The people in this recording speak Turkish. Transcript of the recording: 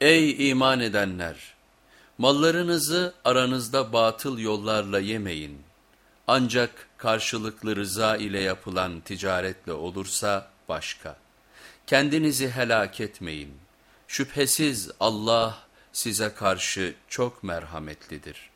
Ey iman edenler! Mallarınızı aranızda batıl yollarla yemeyin. Ancak karşılıklı rıza ile yapılan ticaretle olursa başka. Kendinizi helak etmeyin. Şüphesiz Allah size karşı çok merhametlidir.''